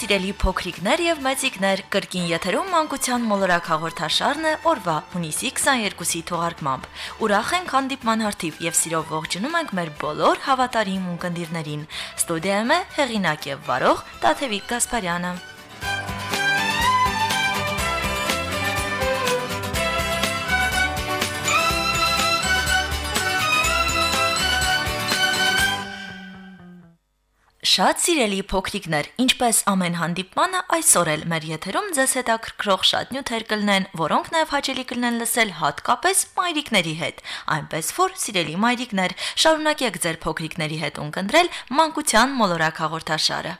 Սիրելի փոքրիկներ եւ մեծիկներ, կրկին եթերում մանկության մոլորակ հաղորդաշարն է օրվա հունիսի 22-ի թողարկմամբ։ Ուրախ ենք հանդիպման հարթիվ եւ սիրով ողջունում ենք մեր բոլոր հավատարիմ ունկնդիրներին։ Ստուդիայում է հեղինակ եւ վարող Տաթևիկ Գասպարյանը։ Շատ սիրելի փոքրիկներ, ինչպես ամեն հանդիպմանը, այսօր էլ մեր եթերում ձեզ հետաքրքրող շատ նյութեր կլինեն, որոնք նաև հաճելի կլինեն լսել հատկապես մայրիկների հետ։ Այնպես որ, սիրելի մայրիկներ, շարունակեք ձեր փոքրիկների հետ ունկնդրել մանկության մոլորակ հաղորդաշարը։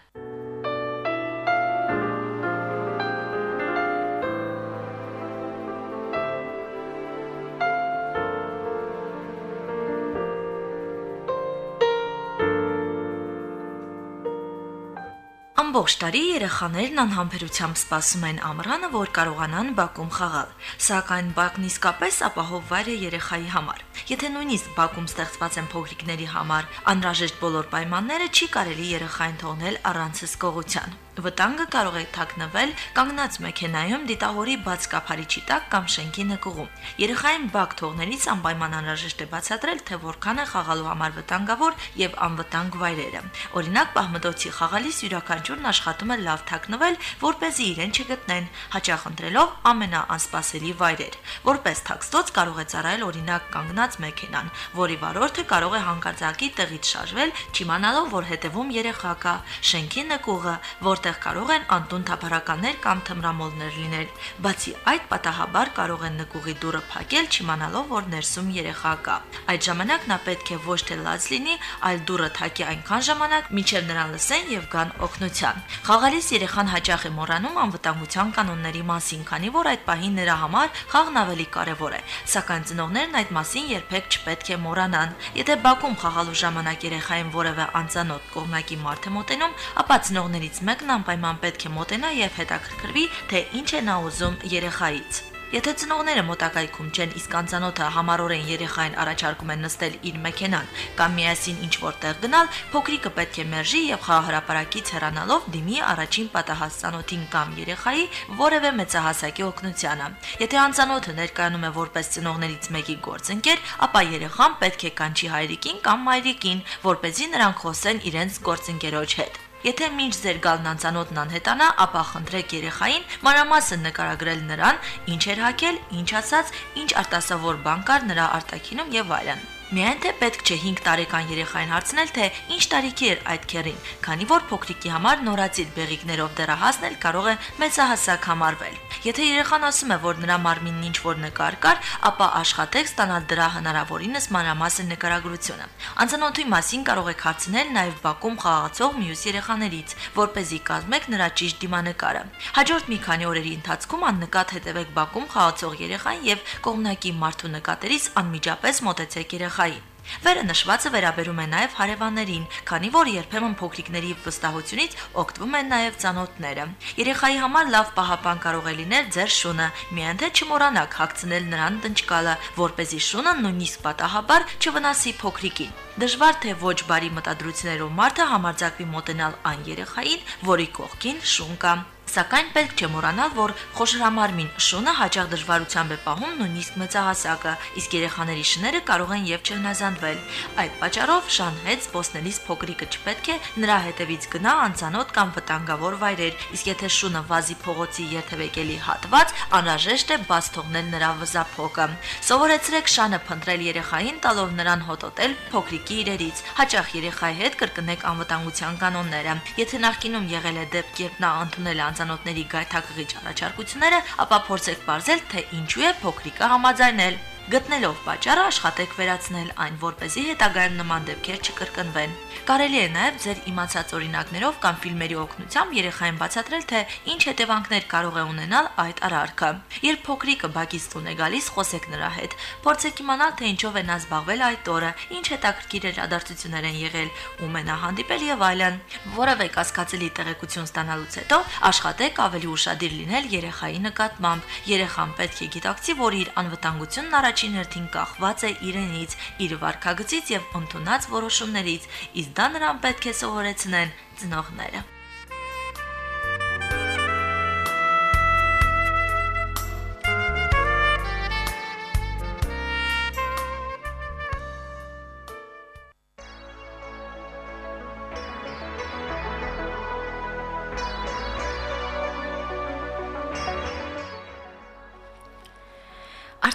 Ամբողջ տարի երեխաներն անհամբերությամբ սպասում են ամռանը, որ կարողանան Բաքում խաղալ։ Սակայն Բաքն իսկապես ապահով վայր է երեխայի համար։ Եթե նույնիսկ Բաքում ստեղծված են փոքրիկների համար անհրաժեշտ բոլոր պայմանները, չի կարելի երեխային թողնել առանց հսկողության։ Վտանգը կարող է թաքնվել կանգնած մեքենայում դիտահորի բաց կափարիչի տակ կամ շենքի նկուղում։ Երեխային բակ թողնելիս անպայման անհրաժեշտ է բացատրել, թե որքան է խաղալու համար վտանգավոր եւ անվտանգ վայրերը։ Օրինակ, պահմդոցի խաղալիս յուրաքանչյուրն աշխատում է լավ թաքնվել, որ เป զի իրեն չգտնեն, հաճախ ընտրելով ամենաանսպասելի վայրեր։ Որպես թաքստոց կարող է ծառայել օրինակ կանգնած մեքենան, որի վարորդը կարող է հանկարծակի տեղից շարժվել, չիմանալով, որ հետևում երեխա կա, շենքի նկուղը, որտեղ որտեղ կարող են անտուն թափառականներ կամ թմրամոլներ լինել։ Բացի այդ, պատահաբար կարող են նկուղի դուռը փակել, չիմանալով, որ ներսում երեխա կա։ Այդ ժամանակ նա պետք է ոչ թե լաց լինի, այլ դուռը թակի այնքան ժամանակ, մինչև նրան լսեն եւ գան օգնության։ Խաղալիս երեխան հաճախ է մոռանում անվտանգության կանոնների մասին, քանի որ այդ պահին նրա համար խաղն ավելի կարևոր է։ Սակայն ծնողներն այդ մասին երբեք չպետք է մոռանան։ Եթե Բաքում խաղալու ժամանակ երեխային որևէ անծանոթ կողմնակի մարդ է մոտենում, ապա ծնողներից մեկն անպայման պետք է մոտենա եւ հետաքրքրվի, թե ինչ է նա ուզում երեխայից։ Եթե ծնողները մոտակայքում չեն, իսկ անծանոթը համառորեն երեխային առաջարկում են նստել իր մեքենան կամ միասին ինչ որտեղ գնալ, փոքրիկը պետք է մերժի եւ խաղահրապարակից հեռանալով դիմի առաջին պատահած ծանոթին կամ երեխայի որևէ մեծահասակի օգնությանը։ Եթե անծանոթը ներկայանում է որպես ծնողներից մեկի գործընկեր, ապա երեխան պետք է կանչի հայրիկին կամ մայրիկին, որ เป զի նրանք խոսեն իրենց գործընկերոջ հետ։ Եթե մինչ ձեր գալն անծանոթն անհետանա, ապա խնդրեք երեխային մանրամասն նկարագրել նրան, ինչ էր հակել, ինչ ասաց, ինչ արտասովոր բան կար նրա արտաքինում եւ այլն։ Միայն թե պետք չէ 5 տարեկան երեխային հարցնել, թե ինչ տարիքի էր այդ քերին, քանի որ փոքրիկի համար նորածիր բեղիկներով դեռահասն էլ կարող է մեծահասակ համարվել։ Եթե երեխան ասում է, որ նրա մարմինն ինչ որ նկար կար, ապա աշխատեք ստանալ դրա հնարավորինս մանրամասն նկարագրությունը։ Անծանոթի մասին կարող եք հարցնել նաև Բաքում խաղացող մյուս երեխաներից, որ เป զի կազմեք նրա ճիշտ դիմանկարը։ Հաջորդ մի քանի օրերի ընթացքում աննկատ հետևեք Բաքում խաղացող երեխային եւ կողմնակի մարդու նկատերից անմիջապես մոտեցեք երեխային երեխայի։ Վերը նշվածը վերաբերում է նաև հարևաններին, քանի որ երբեմն փոքրիկների վստահությունից օգտվում են նաև ծանոթները։ Երեխայի համար լավ պահապան կարող է լինել ձեր շունը, միայն թե չմոռանաք հագցնել նրան դնչկալը, որ เป զի շունը նույնիսկ պատահաբար չվնասի փոքրիկին։ Դժվար թե ոչ բարի մտադրություններով մարդը համարձակվի մոտենալ այն երեխային, որի կողքին շուն կա։ Սակայն պետք չէ մոռանալ, որ խոշորամարմին շունը հաճախ դժվարությամբ է պահում նույնիսկ մեծահասակը, իսկ երեխաների շները կարող են եւ չհնազանդվել։ Այդ պատճառով շանհեց զբոսնելիս փոքրիկը չպետք է նրա հետևից գնա անծանոթ կամ վտանգավոր վայրեր, իսկ եթե շունը վազի փողոցի երթևեկելի հատված, անհրաժեշտ է բաց թողնել նրա վզափոկը։ Սովորեցրեք շանը փնտրել երեխային, տալով նրան հոտոտել փոքրիկի իրերից։ Հաճախ երեխայի հետ կրկնեք անվտանգության կանոնները։ Եթե նախկինում եղել է դեպք, երբ նա ընդունել է անծանոթների գայթակղիչ առաջարկությունները, ապա փորձեք ողջել, թե ինչու է փոքրիկը համաձայնել։ Գտնելով պատճառը աշխատեք վերացնել այն, որ เป զի հետագայում նման դեպքեր չկրկնվեն։ Կարելի է նաև ձեր իմացած օրինակներով կամ ֆիլմերի օգնությամբ երեխային բացատրել, թե ինչ հետևանքներ կարող է ունենալ այդ արարքը։ Երբ փոքրիկը բակից տուն է գալիս, խոսեք նրա հետ։ Փորձեք իմանալ, թե ինչով է նա զբաղվել այդ օրը, ինչ հետաքրքիր իրադարձություններ են եղել, ում է նա հանդիպել եւ այլն։ Որևէ կասկածելի տեղեկություն ստանալուց հետո աշխատեք ավելի ուշադիր լինել երեխայի նկատմամբ։ Երեխան պետք է գիտակցի, որ իր անվտանգությունն առաջին հերթին կախված է իրենից, իր վարքագծից եւ ընդունած որոշումներից, իսկ դա նրան պետք է սովորեցնեն ծնողները։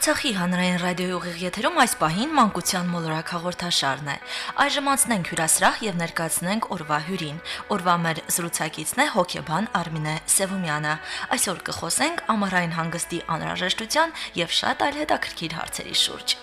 Արցախի հանրային ռադիոյի ուղիղ եթերում այս պահին մանկության մոլորակ հաղորդաշարն է։ Այժմ անցնենք հյուրասրահ եւ ներկայացնենք օրվա հյուրին։ Օրվա մեր զրուցակիցն է հոկեբան Արմինե Սևումյանը։ Այսօր կխոսենք ամառային հանգստի անհրաժեշտության եւ շատ այլ հետաքրքիր հարցերի շուրջ։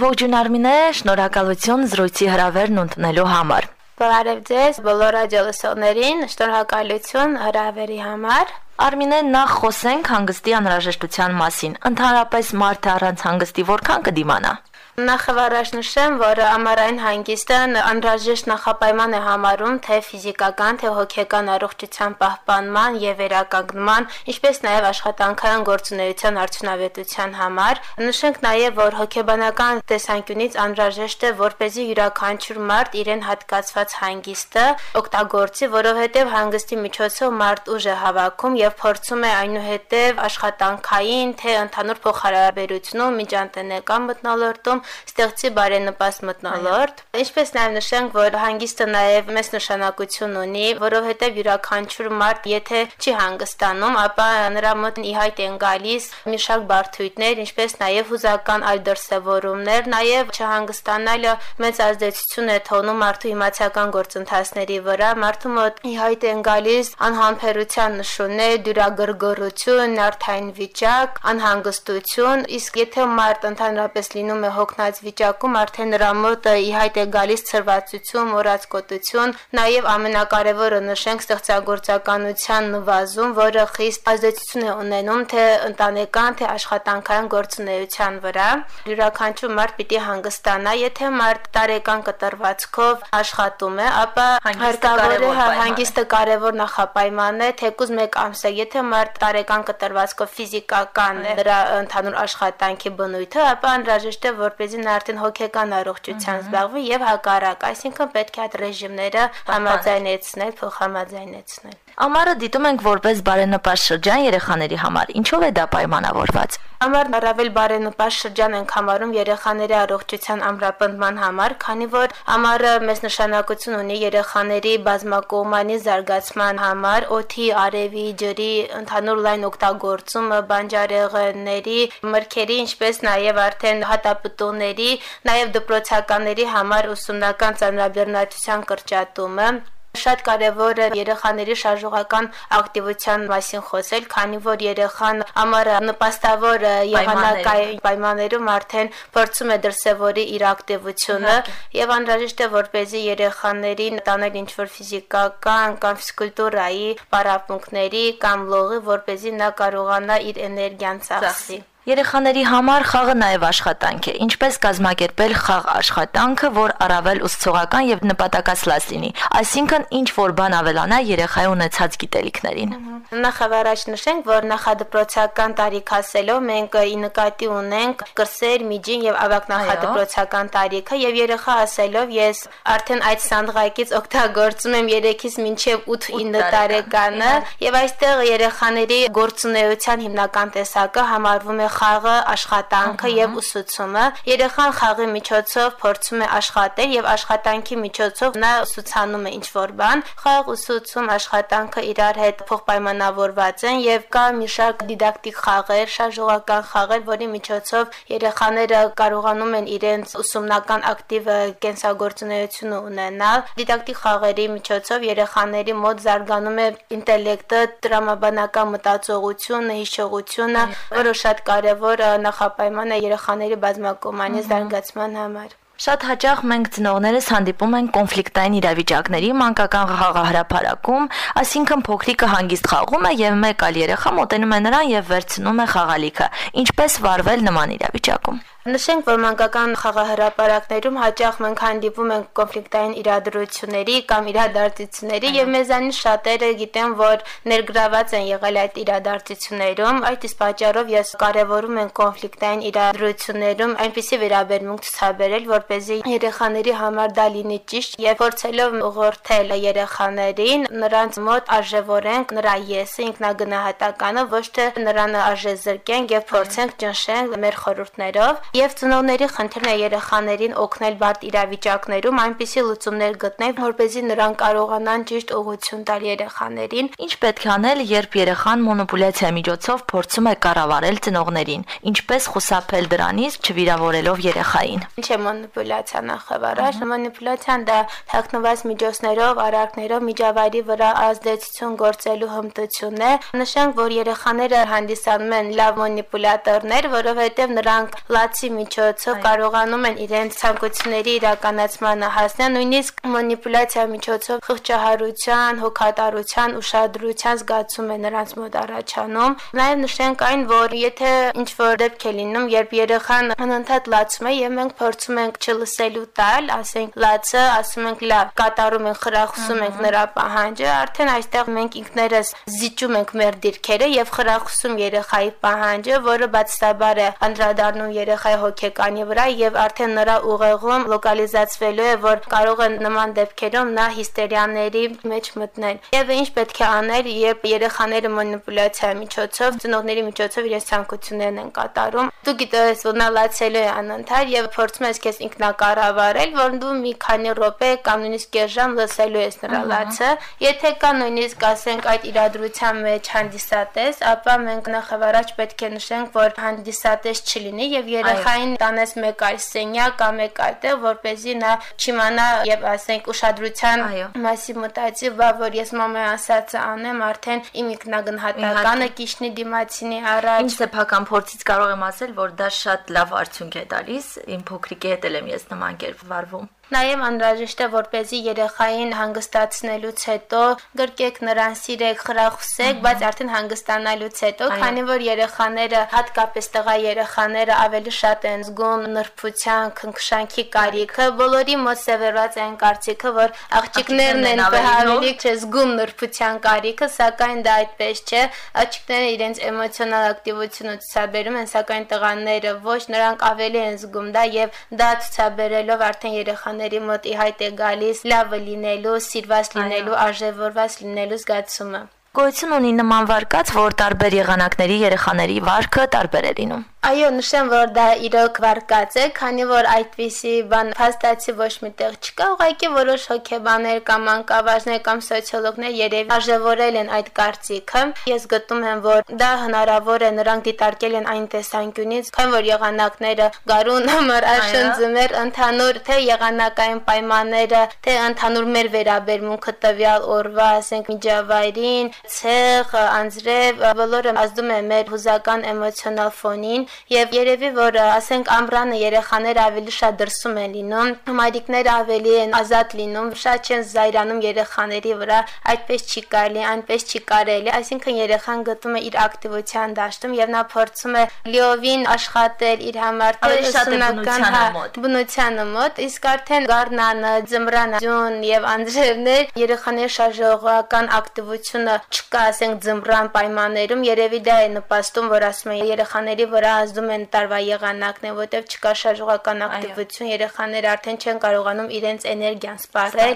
Ողջույն Արմինե, շնորհակալություն զրույցի հրավերն ընդունելու համար։ Բարև ձեզ բոլոր ռադիոլսողներին, շնորհակալություն հրավերի համար։ Արմինե, նախ խոսենք հանգստի անհրաժեշտության մասին։ Ընդհանրապես մարդը առանց հանգստի որքան կդիմանա։ Նախավարաշ նշեմ, որ ամառային հանգիստը անհրաժեշտ նախապայման է համարում թե ֆիզիկական, թե հոգեկան առողջության պահպանման եւ վերականգնման, ինչպես նաեւ աշխատանքային գործունեության արդյունավետության համար։ Նշենք նաեւ, որ հոգեբանական տեսանկյունից անհրաժեշտ է, որ เป զի յուրաքանչյուր մարդ իրեն հատկացված հանգիստը օգտագործի, որովհետեւ հանգստի միջոցով մարդ ուժ է հավաքում եւ փորձում է այնուհետեւ աշխատանքային, թե ընդհանուր փոխհարաբերությունում միջանտենեկան մտնոլորտում ստեղծի բարենպաստ մտնոլորտ։ Ինչպես նաև նշենք, որ հանգիստը նաև մեծ նշանակություն ունի, որովհետև յուրաքանչյուր մարդ, եթե չի հանգստանում, ապա նրա մոտ ի հայտ են գալիս մի շարք բարդություններ, ինչպես նաև հուզական այլ դրսևորումներ, նաև չհանգստանալը մեծ ազդեցություն է թողնում մարդու իմացական գործընթացների վրա, մարդու մոտ ի հայտ են գալիս անհամբերության նշուններ, դյուրագրգռություն, նյարդային վիճակ, անհանգստություն, իսկ եթե մարդ ընդհանրապես լինում է հոգ հոգնած վիճակում արդեն նրա մոտ ի հայտ է գալիս ծրվածություն, մոռացկոտություն, նաև ամենակարևորը նշենք ստեղծագործականության նվազում, որը խիստ ազդեցություն է ունենում թե ընտանեկան, թե աշխատանքային գործունեության վրա։ Յուրաքանչյուր մարդ պիտի հանգստանա, եթե մարդ տարեկան կտրվածքով աշխատում է, ապա հարկավոր է հանգիստը կարևոր նախապայման է, թեկուզ 1 ամս է, եթե մարդ տարեկան կտրվածքով ֆիզիկական է նրա ընդհանուր աշխատանքի բնույթը, ապա անհրաժեշտ է որ เป զի նա արդեն հոգեկան առողջության զբաղվի եւ հակառակ, այսինքն պետք է այդ ռեժիմները համաձայնեցնել, փոխհամաձայնեցնել։ Ամառը դիտում ենք որպես բարենպաստ շրջան երեխաների համար։ Ինչով է դա պայմանավորված։ Ամառն առավել բարենպաստ շրջան ենք համարում երեխաների առողջության ամրապնդման համար, քանի որ ամառը մեծ նշանակություն ունի երեխաների բազմակողմանի զարգացման համար, օթի, արևի, ջրի ընդհանուր լայն օգտագործումը, բանջարեղենների, մրգերի, ինչպես նաև արդեն հատապտուղների, նաև դպրոցականների համար ուսումնական ծանրաբեռնատվության կրճատումը Շատ կարևոր է երեխաների շարժողական ակտիվության մասին խոսել, քանի որ երեխան ամառը նպաստավոր եղանակային պայմաններում արդեն փորձում է դրսևորի իր ակտիվությունը եւ անհրաժեշտ է որպեսզի երեխաներին տանել ինչ-որ ֆիզիկական կամ ֆիզկուլտուրայի պարապմունքների կամ լողի, որպեսզի նա կարողանա իր էներգիան ծախսի։ Երեխաների համար խաղը նաև աշխատանք է։ Ինչպես կազմակերպել խաղ աշխատանքը, որ առավել ուսուցողական եւ նպատակասլաց լինի։ Այսինքն ինչ որ բան ավելանա երեխայի ունեցած գիտելիքներին։ Նախավարաճ նշենք, որ նախադպրոցական տարիք հասելով մենք ի նկատի ունենք կրսեր, միջին եւ ավակ նախադպրոցական տարիքը եւ երեխա ասելով ես արդեն այդ սանդղակից օգտագործում եմ 3-ից մինչեւ 8-9 տարեկանը եւ այստեղ երեխաների գործունեության հիմնական տեսակը համարվում է խաղը, աշխատանքը եւ ուսուցումը։ Երեխան խաղի միջոցով փորձում է աշխատել եւ աշխատանքի միջոցով նա ուսուցանում է ինչ-որ բան։ Խաղ, ուսուցում, աշխատանքը իրար հետ փոխպայմանավորված են եւ կա մի շարք դիդակտիկ խաղեր, շարժողական խաղեր, որի միջոցով երեխաները կարողանում են իրենց ուսումնական ակտիվ կենսագործունեությունը ունենալ։ Դիդակտիկ խաղերի միջոցով երեխաների մոտ զարգանում է ինտելեկտը, տրամաբանական մտածողությունը, հիշողությունը, որը շատ կարևոր նախապայման է երեխաների բազմակողմանի զարգացման համար։ Շատ հաճախ մենք ծնողներս հանդիպում ենք կոնֆլիկտային իրավիճակների մանկական խաղահարապարակում, այսինքն փոքրիկը հանգիստ խաղում է եւ մեկ այլ երեխա մոտենում է նրան եւ վերցնում է խաղալիքը։ Ինչպես վարվել նման իրավիճակում։ Նշենք, որ մանկական խաղահրապարակներում հաճախ մենք հանդիպում ենք կոնֆլիկտային իրադրությունների կամ իրադարձությունների եւ մեզանից շատերը գիտեն, որ ներգրաված են եղել այդ իրադարձություններում։ Այդ իսկ պատճառով ես կարևորում եմ կոնֆլիկտային իրադրություններում այնպիսի վերաբերմունք ցուցաբերել, որ เป զի երեխաների համար դա լինի ճիշտ եւ փորձելով ուղղորդել երեխաներին նրանց մոտ արժևորենք նրա եսը, ինքնագնահատականը, ոչ թե նրան արժեզրկենք եւ փորձենք ճնշենք մեր խորհուրդներով եւ ծնողների խնդիրն է երեխաներին օգնել բարդ իրավիճակներում այնպիսի լուծումներ գտնել, որպեսզի նրանք կարողանան ճիշտ ուղղություն տալ երեխաներին։ Ինչ պետք է անել, երբ երեխան մանիպուլյացիայի միջոցով փորձում է կառավարել ծնողներին։ Ինչպես խուսափել դրանից, չվիրավորելով երեխային։ Ինչ է մանիպուլյացիա նախավարաշ։ Մանիպուլյացիան դա թաքնված միջոցներով, արարքներով միջավայրի վրա ազդեցություն գործելու հմտություն է։ Նշենք, որ երեխաները հանդիսանում են լավ մանիպուլյատորներ, որովհետև նրանք լացի միջոցով կարողանում են իրենց ցանկությունների իրականացմանը հասնել, նույնիսկ մանիպուլյացիա միջոցով խղճահարության, հոգատարության, ուշադրության զգացում է նրանց մոտ առաջանում։ Նաև նշենք այն, որ եթե ինչ որ դեպք է լինում, երբ երեխան անընդհատ լացում է եւ մենք փորձում ենք չլսելու տալ, ասենք լացը, ասում ենք լավ, կատարում ենք, խրախուսում ենք նրա պահանջը, արդեն այստեղ մենք ինքներս զիջում ենք մեր դիրքերը եւ խրախուսում երեխայի պահանջը, որը բացասաբար է անդրադառնում երեխայի հոգեկանի վրա եւ արդեն նրա ուղեղում լոկալիզացվելու է, որ կարող է նման դեպքերում նա հիստերիաների մեջ մտնել։ Եվ ինչ պետք է անել, երբ երեխաները մանիպուլյացիայի միջոցով, ծնողների միջոցով իրենց ցանկություններն են կատարում։ Դու գիտես, որ նա լացելու է անընդհատ եւ փորձում ես քեզ ինքնակառավարել, որ դու մի քանի րոպե կամ նույնիսկ կես ժամ լսելու ես նրա լացը։ Եթե կա նույնիսկ ասենք այդ իրադրության մեջ հանդիսատես, ապա մենք նախավարաճ պետք է նշենք, որ հանդիսատես չլինի եւ երեխային տանես մեկ այլ սենյակ կամ մեկ այդտեղ, որ เป զի նա չիմանա եւ ասենք ուշադրության մասի մտածի, բա որ ես մամայի ասածը անեմ, արդեն իմ ինքնագնահատականը կիշնի դիմացինի առաջ։ Ինչ սեփական փորձից կարող եմ ասել, որ դա շատ լավ արդյունք է տալիս։ Իմ փոքրիկի հետ եմ ես նման կերպ վարվում։ Նաև անհրաժեշտ է որպեսզի երեխային հանգստացնելուց հետո գրկեք նրան սիրեք, խրախուսեք, բայց արդեն հանգստանալուց հետո, քանի որ երեխաները, հատկապես տղա երեխաները ավելի շատ են զգում նրբության, քնքշանքի կարիքը, բոլորի մոտ սևեռված այն կարծիքը, որ աղջիկներն են ավելի չէ զգում նրբության կարիքը, սակայն դա այդպես չէ։ Աղջիկները իրենց էմոցիոնալ ակտիվությունը ցուցաբերում են, սակայն տղաները ոչ, նրանք ավելի են զգում դա եւ դա ցուցաբերելով արդեն երեխաները երեխաների մոտ ի հայտ է գալիս լավը լինելու, սիրված լինելու, արժևորված լինելու զգացումը։ Գոյություն ունի նման վարկած, որ տարբեր եղանակների երեխաների վարքը տարբեր է լինում։ Այո, նշեմ, որ դա իրոք վարկած է, քանի որ այդպիսի բան փաստացի ոչ միտեղ չկա, ուղղակի որոշ հոգեբաներ կամ անկավաժներ կամ սոցիոլոգներ երևի արժևորել են այդ կարծիքը։ Ես գտնում եմ, որ դա հնարավոր է նրանք դիտարկել են այն տեսանկյունից, քան որ եղանակները գարուն համար աշնձմեր ընդհանուր թե եղանակային պայմանները, թե ընդհանուր մեր վերաբերմունքը տվյալ օրվա, ասենք միջավայրին, ցեղ, անձրև, բոլորը ազդում է մեր հուզական էմոցիոնալ ֆոնին եւ երևի որ ասենք ամռանը երեխաները ավելի շատ դրսում են լինում, մայրիկները ավելի են ազատ լինում, շատ չեն զայրանում երեխաների վրա, այդպես չի կարելի, այնպես չի կարելի, այսինքն երեխան գտնում է իր ակտիվության դաշտում եւ նա փորձում է լիովին աշխատել իր համար տեսնական հա, բնությանը մոտ, իսկ արդեն գառնանը, ձմռանը, ջուն եւ անձրևներ երեխաների շարժողական ակտիվությունը չկա, ասենք ձմռան պայմաններում, երևի դա է նպաստում, որ ասում են երեխաների վրա ազդում են տարվա եղանակն, որտեղ չկա շարժողական ակտիվություն, երեխաները արդեն չեն կարողանում իրենց էներգիան սպառել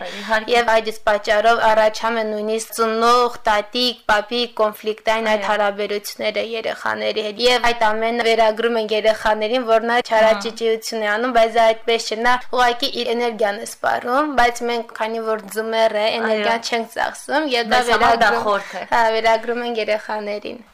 եւ այդ իսկ պատճառով առաջանում են նույնիսկ ծնող, տատիկ, պապիկ կոնֆլիկտային այդ հարաբերությունները երեխաների հետ եւ այդ ամենը վերագրում են երեխաներին, որ նա չարաճճիություն է անում, բայց այդպես չէ, նա ուղղակի իր էներգիան է սպառում, բայց մենք քանի որ ձմեռ է, էներգիան չենք ծախսում եւ դա վերագրում, հա, վերագրում են երեխաներին։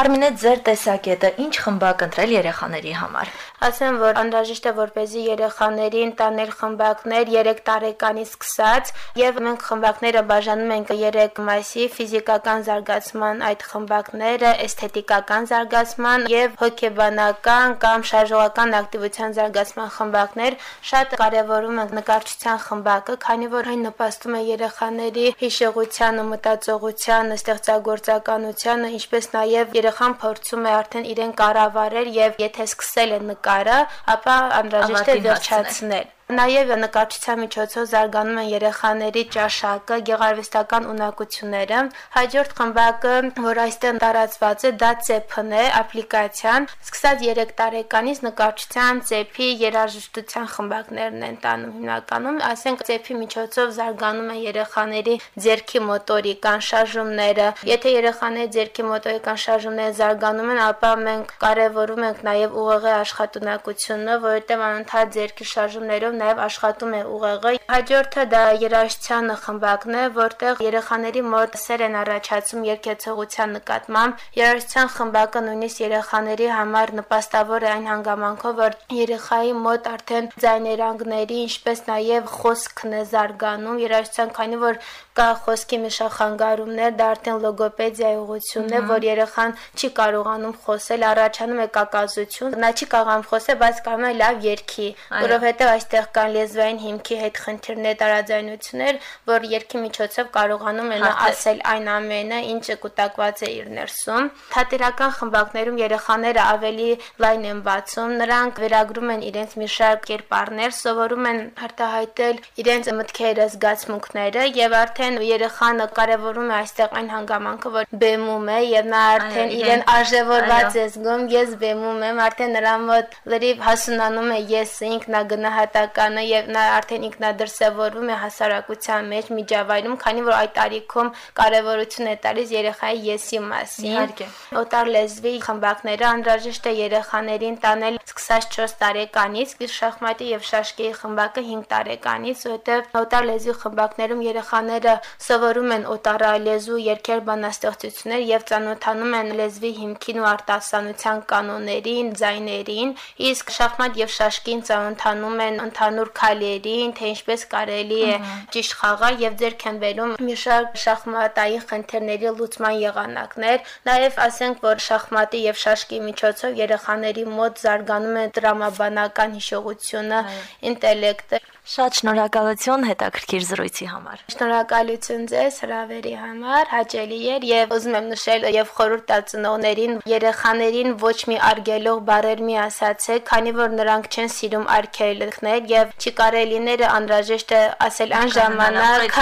Արմինե ձեր տեսակետը ինչ խմբակ ընտրել երեխաների համար։ Ասեմ, որ անհրաժեշտ է որպեսզի երեխաներին տանել խմբակներ 3 տարեկանից սկսած եւ մենք խմբակները բաժանում ենք 3 մասի՝ ֆիզիկական զարգացման այդ խմբակները, էսթետիկական զարգացման եւ հոգեբանական կամ շարժողական ակտիվության զարգացման խմբակներ։ Շատ կարեւորում ենք նկարչության խմբակը, քանի որ այն նպաստում է երեխաների հիշողությանը, մտածողությանը, ստեղծագործականությանը, ինչպես նաեւ երեխան փորձում է արդեն իրեն կառավարել եւ եթե սկսել է նկարը, ապա անհրաժեշտ է վերջացնել Նաև նկարչության միջոցով զարգանում են երեխաների ճաշակը, գեղարվեստական ունակությունները։ Հաջորդ խմբակը, որ այստեղ տարածված է, դա CEP-ն է, ապլիկացիան։ Սկսած 3 տարեկանից նկարչության, CEP-ի, երաժշտության խմբակներն են տանում հիմնականում, ասենք CEP-ի միջոցով զարգանում են երեխաների ձերքի մոտորիկան շարժումները։ Եթե երեխաների ձերքի մոտորիկան շարժումները զարգանում են, ապա մենք կարևորում ենք նաև ուղեղի աշխատունակությունը, որովհետև անընդհատ ձերքի շարժումներով նաև աշխատում է ուղեղը։ Հաջորդը դա երաժշտության խմբակն է, որտեղ երեխաների մոտ սեր են առաջացում երկեցողության նկատմամբ։ Երաժշտության խմբակը նույնիսկ երեխաների համար նպաստավոր է այն հանգամանքով, որ երեխայի մոտ արդեն ձայներանգների, ինչպես նաև խոսքն է զարգանում երաժշտության, քանի որ կա խոսքի մի շարք խանգարումներ, դա արդեն լոգոպեդիայի ուղղությունն է, որ երեխան չի կարողանում խոսել, առաջանում է կակազություն, նա չի կարողանում խոսել, բայց կարող է լավ երգի, որովհետև այստեղ կան լեզվային հիմքի հետ խնդիրներ, տարաձայնություններ, որ երգի միջոցով կարողանում է նա ասել այն ամենը, ինչը կուտակված է իր ներսում։ Թատերական խմբակներում երեխաները ավելի լայն են բացում, նրանք վերագրում են իրենց մի շարք կերպարներ, սովորում են արտահայտել իրենց մտքերը, զգացմունքները եւ արդեն երեխան կարևորում է այստեղ այն հանգամանքը, որ բեմում է եւ նա արդեն իրեն արժևորված է զգում, ես բեմում եմ, արդեն նրա մոտ լրիվ հասունանում է ես ինքնագնահատականը եւ նա արդեն ինքնադրսևորվում է հասարակության մեջ միջավայրում, քանի որ այդ տարիքում կարևորություն է տալիս երեխայի եսի մասին։ Իհարկե։ Օտար լեզվի խմբակները անհրաժեշտ է երեխաներին տանել սկսած 4 տարեկանից, իսկ շախմատի եւ շաշկի խմբակը 5 տարեկանից, որտեղ օտար լեզվի խմբակներում երեխաները սովորում են օտարալեզու երկեր բանաստեղծություններ եւ ծանոթանում են լեզվի հիմքին ու արտասանության կանոններին, ձայներին, իսկ շախմատ եւ շաշկին ծանոթանում են ընդհանուր քայլերին, թե ինչպես կարելի է ճիշտ խաղալ եւ ձեռք են բերում մի շարք շախմատային խնդիրների լուծման եղանակներ, նաեւ ասենք, որ շախմատի եւ շաշկի միջոցով երեխաների մոտ զարգանում է տրամաբանական հիշողությունը, ինտելեկտը Շատ շնորհակալություն հետաքրքիր զրույցի համար։ Շնորհակալություն ձեզ հրավերի համար, հաճելի էր եւ ուզում եմ նշել եւ խորհուրդ տալ ծնողներին, երեխաներին ոչ մի արգելող բառեր մի ասացեք, քանի որ նրանք չեն սիրում արգելքներ եւ չի կարելիները անհրաժեշտ է ասել այն ժամանակ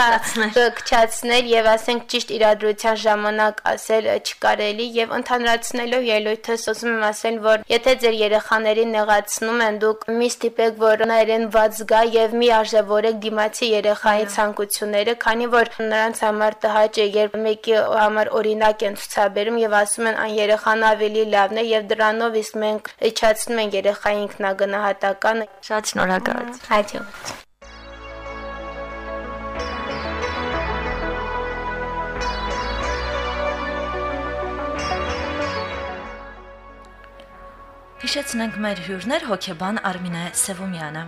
քչացնել եւ ասենք ճիշտ իրադրության ժամանակ ասել չկարելի եւ ընդհանրացնելով ելույթս ուզում եմ ասել, որ եթե ձեր երեխաներին նեղացնում են, դուք մի ստիպեք, որ նա իրեն ված գա եւ մի արժևորեք դիմացի երեխայի ցանկությունները, քանի որ նրանց համար տհաճ է, երբ մեկի համար օրինակ են ցուցաբերում եւ ասում են այն երեխան ավելի լավն է եւ դրանով իսկ մենք իջացնում ենք երեխայի ինքնագնահատականը։ Շատ շնորհակալ։ Հաջող։ Հիշեցնենք մեր հյուրներ հոկեբան Արմինե Սևումյանը։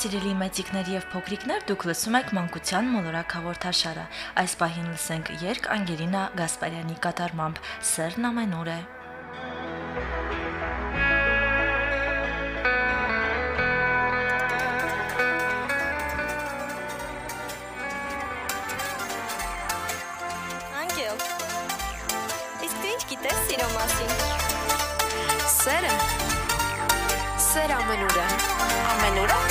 Սիրելի մեծիկներ եւ փոքրիկներ, դուք լսում եք Մանկության մոլորակ հաղորդաշարը։ Այս պահին լսենք երկ Անգելինա Գասպարյանի կատարմամբ Սերն ամենուր է։ Անգել։ Իսկ դու ինչ գիտես սիրո մասին։ Սերը Սեր ամենուր է Ամենուր է։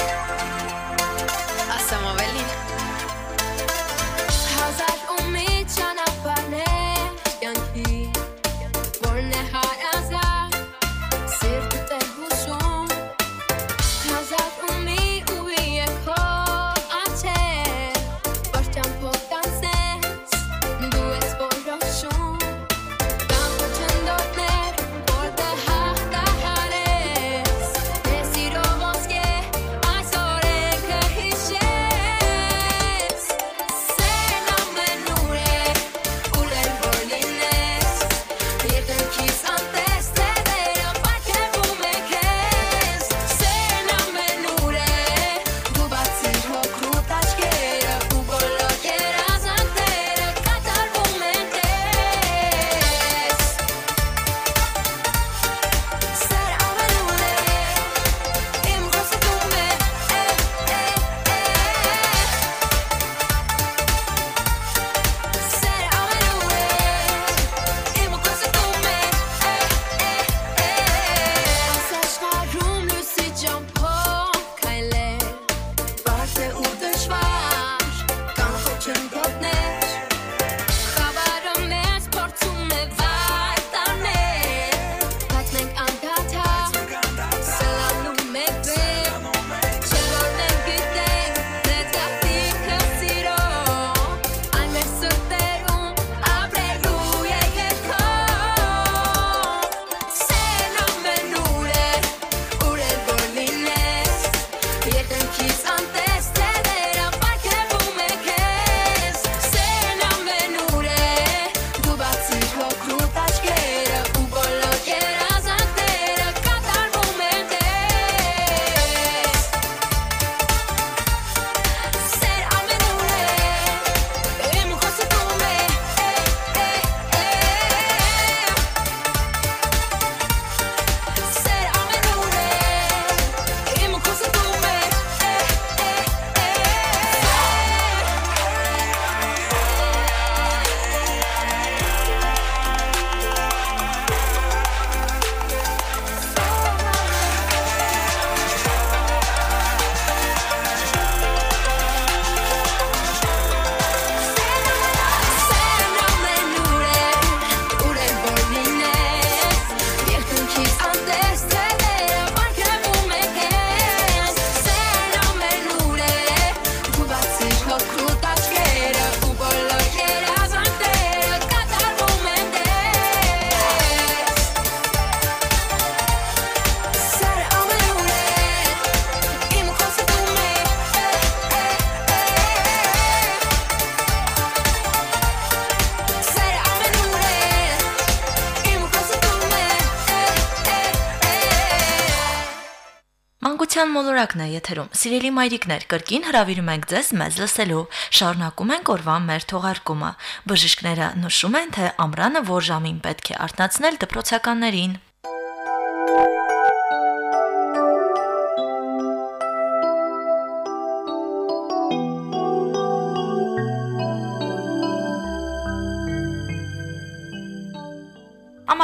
Լրատվության մոլորակն է եթերում։ Սիրելի մայրիկներ, կրկին հրավիրում ենք ձեզ մեզ լսելու։ Շարունակում ենք օրվա մեր թողարկումը։ Բժիշկները նշում են, թե ամրանը որ ժամին պետք է արթնացնել դպրոցականներին։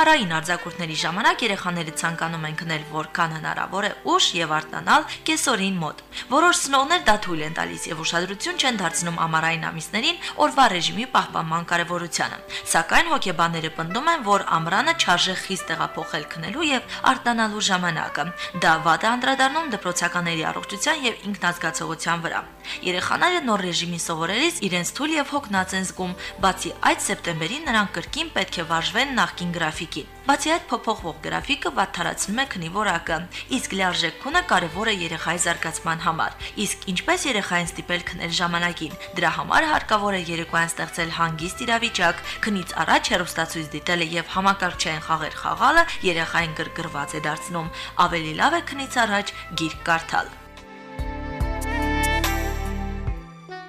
Ամառային արձակուրդների ժամանակ երեխաները ցանկանում են քնել որքան հնարավոր է ուշ եւ արտանալ կեսօրին մոտ։ Որոշ սնողներ դա թույլ են տալիս եւ ուշադրություն չեն դարձնում ամառային ամիսներին օրվա ռեժիմի պահպանման կարեւորությանը։ Սակայն հոգեբանները պնդում են, որ ամռանը չարժե խիստ տեղափոխել քնելու եւ արտանալու ժամանակը։ Դա վատ է անդրադառնում դպրոցականների առողջության եւ ինքնազգացողության վրա։ Երեխաները նոր ռեժիմի սովորելիս իրենց թույլ եւ հոգնած են զգում, բացի այդ սեպտեմբերին նրանք կրկին պետք է վարժվեն նախկին գրաֆիկին։ Բացի այդ փոփոխվող գրաֆիկը վատթարացնում է քնի որակը, իսկ լիարժեք քունը կարևոր է երեխայի զարգացման համար։ Իսկ ինչպես երեխային ստիպել քնել ժամանակին։ Դրա համար հարկավոր է երեկոյան ստեղծել հանգիստ իրավիճակ, քնից առաջ հեռուստացույց դիտելը եւ համակարգչային խաղեր խաղալը երեխային գրգռված է դարձնում։ Ավելի լավ է քնից առաջ գիրք կարդալ։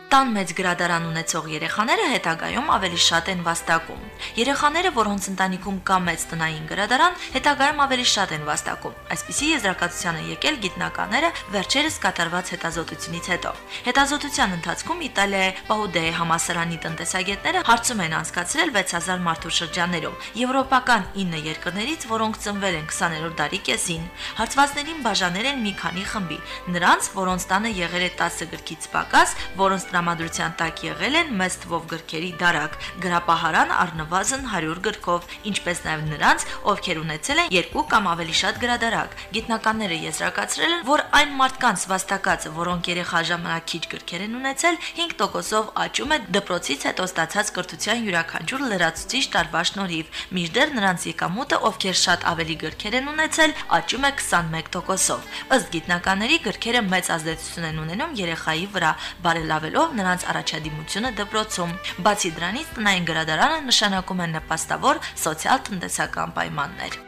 Տան մեծ գրադարան ունեցող երեխաները հետագայում ավելի շատ են վաստակում։ Երեխաները, որոնց ընտանիքում կա մեծ տնային գրադարան, հետագայում ավելի շատ են վաստակում։ Այսպիսի եզրակացության են եկել գիտնականները վերջերս կատարված հետազոտությունից հետո։ Հետազոտության ընթացքում Իտալիայի Պաուդեի համասարանի տնտեսագետները հարցում են անցկացրել 6000 մարդու շրջաններում եվրոպական 9 երկրներից, որոնք ծնվել են 20-րդ դարի կեսին։ Հարցվածներին բաժանել են մի քանի խմբի։ Նրանց, որոնց տանը եղել է 10 գրքից պակաս, որոնց տրամադրության տակ եղել են մեծ թվով գրքերի դարակ, գրապահարան առնվազն 100 գրքով, ինչպես նաև նրանց, ովքեր ունեցել են երկու կամ ավելի շատ գրադարակ։ Գիտնականները եզրակացրել են, որ այն մարդկանց վաստակածը, որոնք երեխա ժամանակ քիչ գրքեր են ունեցել, 5%-ով աճում է դպրոցից հետո ստացած կրթության յուրաքանչյուր լրացուցիչ տարվա շնորհիվ, մինչդեռ նրանց եկամուտը, ովքեր շատ ավելի գրքեր են ունեցել, աճում է 21%-ով։ Ըստ գիտնականների գրքերը մեծ ազդեցություն են ունենում երեխայի վրա, բարելավելով ստեղծելով նրանց առաջադիմությունը դպրոցում։ Բացի դրանից տնային գրադարանը նշանակում է նպաստավոր սոցիալ-տնտեսական պայմաններ։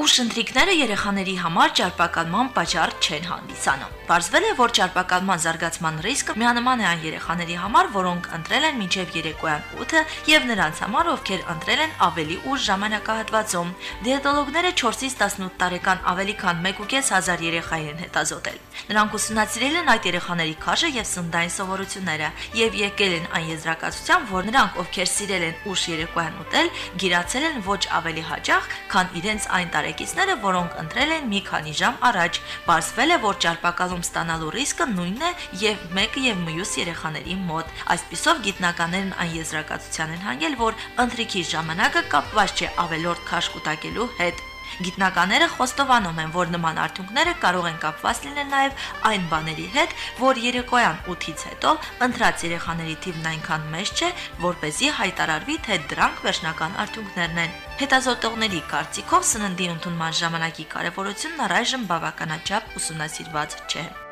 Ուշ ընտրիկները երեխաների համար ճարպակալման պատճառ չեն հանդիսանում։ Պարզվել է, որ ճարպակալման զարգացման ռիսկը միանման է այն երեխաների համար, որոնք ընտրել են մինչև երեկոյան 8-ը եւ նրանց համար, ովքեր ընտրել են ավելի ուշ ժամանակահատվածում։ Դիետոլոգները 4-ից 18 տարեկան ավելի քան 1.5 հազար երեխայի են հետազոտել։ Նրանք ուսումնասիրել են այդ երեխաների քաշը եւ սննդային սովորությունները եւ եկել են այն եզրակացության, որ նրանք, ովքեր սիրել են ուշ երեկոյան ուտել, գիրացել են ոչ ավելի հաճախ, քան իրենց այն տարեկիցները, որոնք ընտրել են մի քանի ժամ առաջ։ Պարզվել է, որ ճարպակալում ստանալու ռիսկը նույնն է եւ մեկը եւ մյուս երեխաների մոտ։ Այսպիսով գիտնականներն այն եզրակացության են հանգել, որ ընտրիքի ժամանակը կապված չէ ավելորդ քաշ կուտակելու հետ։ Գիտնականները խոստովանում են, որ նման արդյունքները կարող են կապված լինել նաև այն բաների հետ, որ երեկոյան 8-ից հետո ընտրած երեխաների թիվն այնքան մեծ չէ, որ เป զի հայտարարվի, թե դրանք վերջնական արդյունքներն են։ Հետազոտողների կարծիքով սննդի ընդունման ժամանակի կարևորությունն առայժմ բավականաչափ ուսումնասիրված չէ։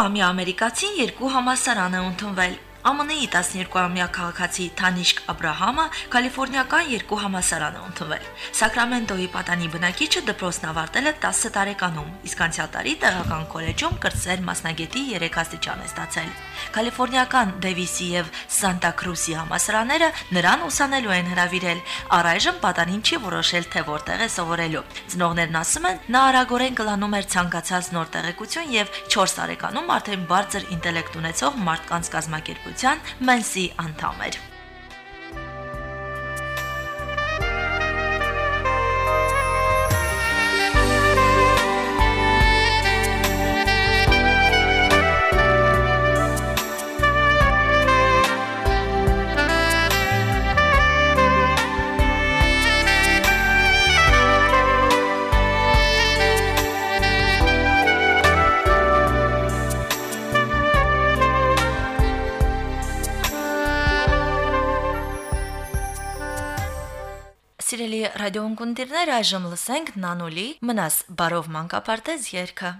ամյա ամերիկացին երկու համասարան է ընդունվել ԱՄՆ-ի 12-ամյա քաղաքացի Թանիշկ Աբ รา համը կալիֆոռնիական երկու համասարան է ընդունվել։ Սակրամենտոյի պատանի բնակիչը դպրոցն ավարտել է 10 տարեկանում, իսկ անցյալ տարի տեղական քոլեջում կրտսեր մասնագետի 3 աստիճան է ստացել։ Կալիֆոռնիական Դեվիսի եւ Սանտա Քրուսի համասարանները նրան ուսանելու են հravirել։ Առայժմ պատանին չի որոշել, թե որտեղ է սովորելու։ Ծնողներն ասում են, նա արագորեն կլանում էր ցանկացած նոր տեղեկություն եւ 4 տարեկանում արդեն բարձր ինտելեկտ ունեցող մարդկանց կազմակերպ հանրապետության Մենսի անդամ էր։ խնդիրներ այժմ լսենք Նանոլի մնաս բարով մանկապարտեզ երգը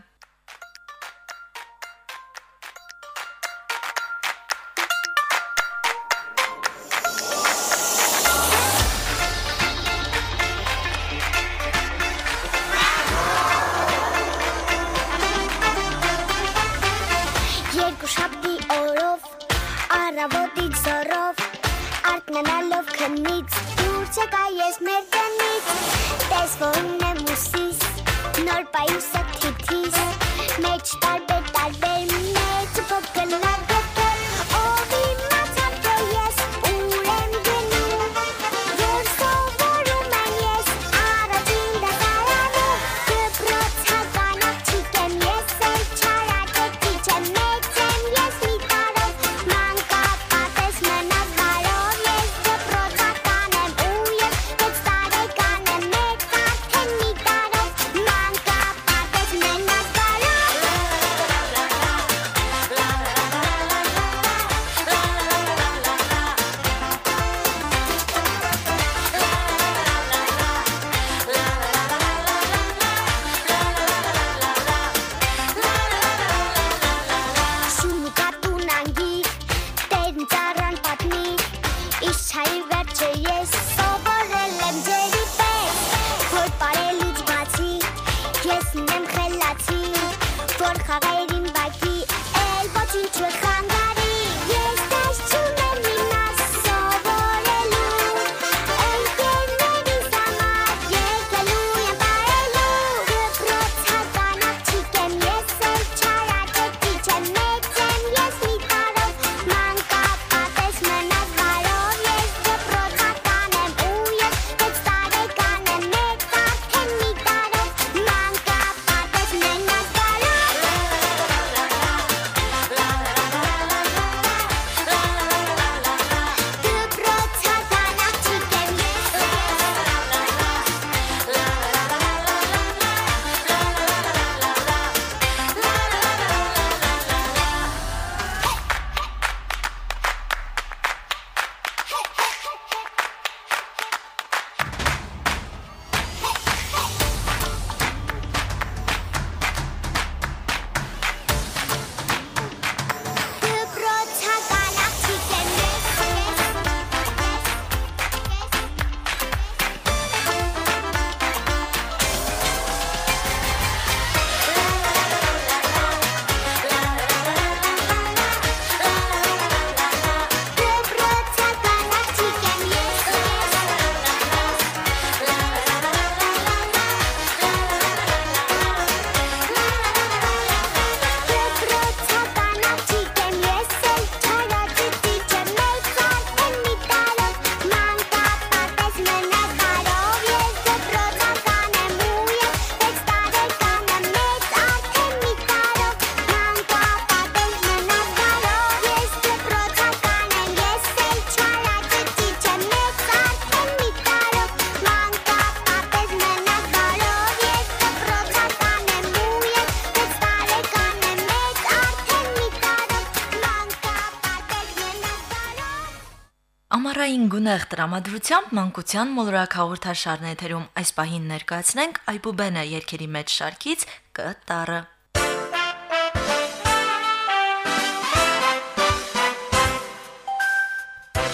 Նեղ տրամադրությամբ մանկության մոլորակ հաղորդաշարն է եթերում այս պահին ներկայացնենք Այբուբենը երկերի մեջ շարքից Կ տառը։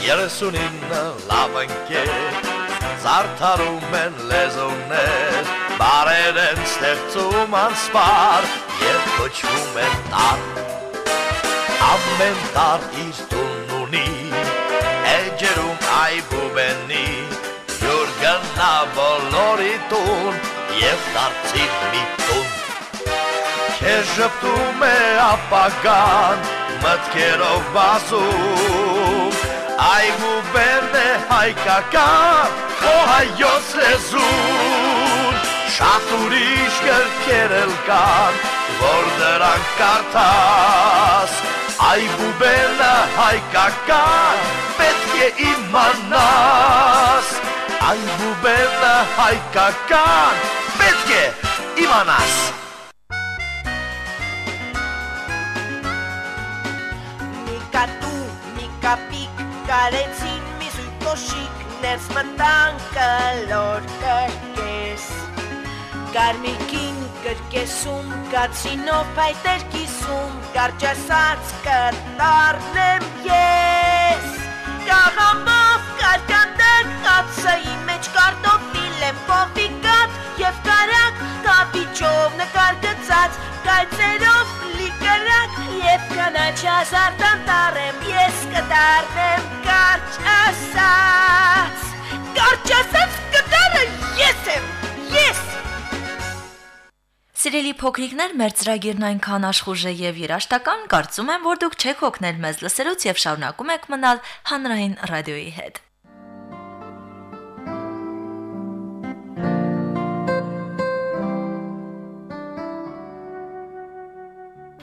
Երեսունինը լավ ընկեր, զարդարում են լեզուներ, բարեր են ստեղծում անսպար, երբ կոչվում են տար, ամեն տար գնա բոլորի տուն եւ դարձիր մի տուն քեզ ժպտում է ապագան մտքերով բասում այգու բերն է հայկական խոհայոց լեզուն շատ ուրիշ գրքեր էլ կան որ դրանք կարդաս այգու բերնը հայկական պետք է իմանաս Այն բուբենը հայկական պետք է իմանաս Նիկատու, նիկապիկ, կարեցին մի զույտոշիկ Ներս մտան կլոր կրկես Կարմիկին կրկեսում, կացինով պայտեր կիսում, կարճասած կտարնեմ ես, կաղամով կարտան կացայի մեջ կարտոֆիլ եմ պոպիկատ եւ կարակ կապիչով նկարգծած կայծերով լիկրակ եւ կանաչ ազարտան տարեմ ես կդառնեմ կարճ ասած Կարճ ասած կդարը ես եմ ես Սիրելի փոքրիկներ, մեր ծրագիրն այնքան աշխուժ է եւ երաշտական, կարծում եմ, որ դուք չեք հոգնել մեզ լսելուց եւ շարունակում եք մնալ հանրային ռադիոյի հետ։